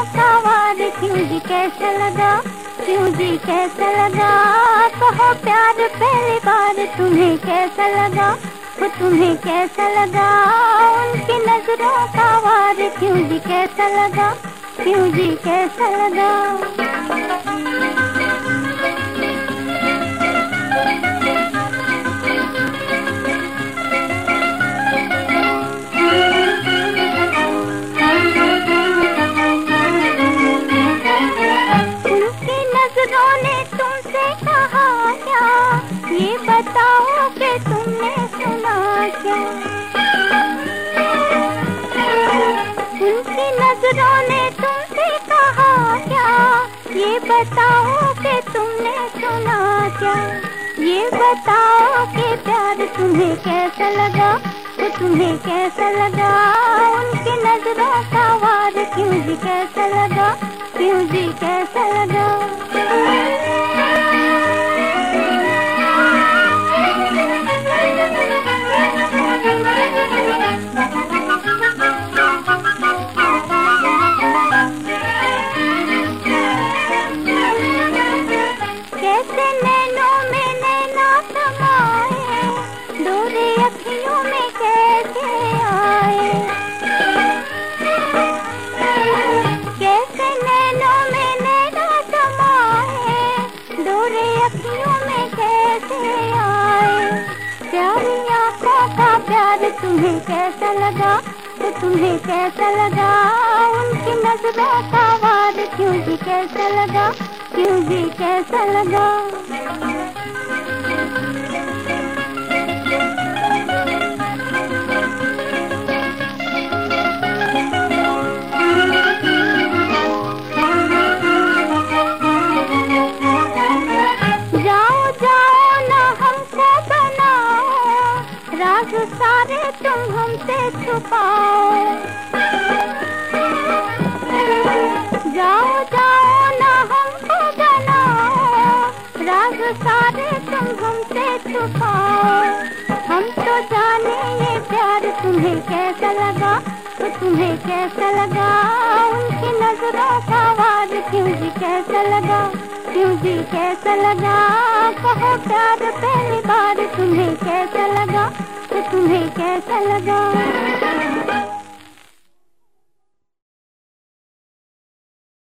नज़रों का वार क्यों जी कैसा लगा? क्यों जी कैसा लगा? कहो प्यार, पहली बार तुम्हें कैसा लगा? वो तुम्हें कैसा लगा? उनकी नज़रों का वार क्यों जी कैसा लगा? क्यों जी कैसा लगा? बताओ कि तुमने सुना क्या? उनकी नज़रों ने तुमसे कहा क्या? ये बताओ कि तुमने सुना क्या? ये बताओ कि प्यार तुम्हें कैसा लगा? तो तुम्हें कैसा लगा? उनकी नज़रों का वार क्यों जी कैसा लगा? क्यों जी कैसा लगा? आँखों का प्यार तुम्हें कैसा लगा? तो तुम्हें कैसा लगा? उनकी नज़रों का वार क्यों जी कैसा लगा? क्यों जी कैसा लगा? सारे तुम हमसे छुपाओ। जाओ जाओ ना हमको बनाओ राज सारे तुम हमसे छुपाओ। हम तो जाने ये प्यार तुम्हें कैसा लगा तो तुम्हें कैसा लगा? उनकी नज़रों का वार क्यों जी कैसा लगा? क्यों जी कैसा लगा? कहो प्यार पहली बार तुम्हें कैसा लगा? तुम्हें कैसा लगा?